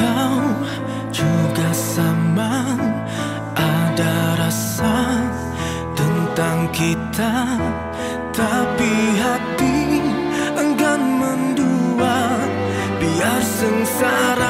kau juga sama. Ada rasa tentang kita Tapi hati enggan mendua. Biar sengsara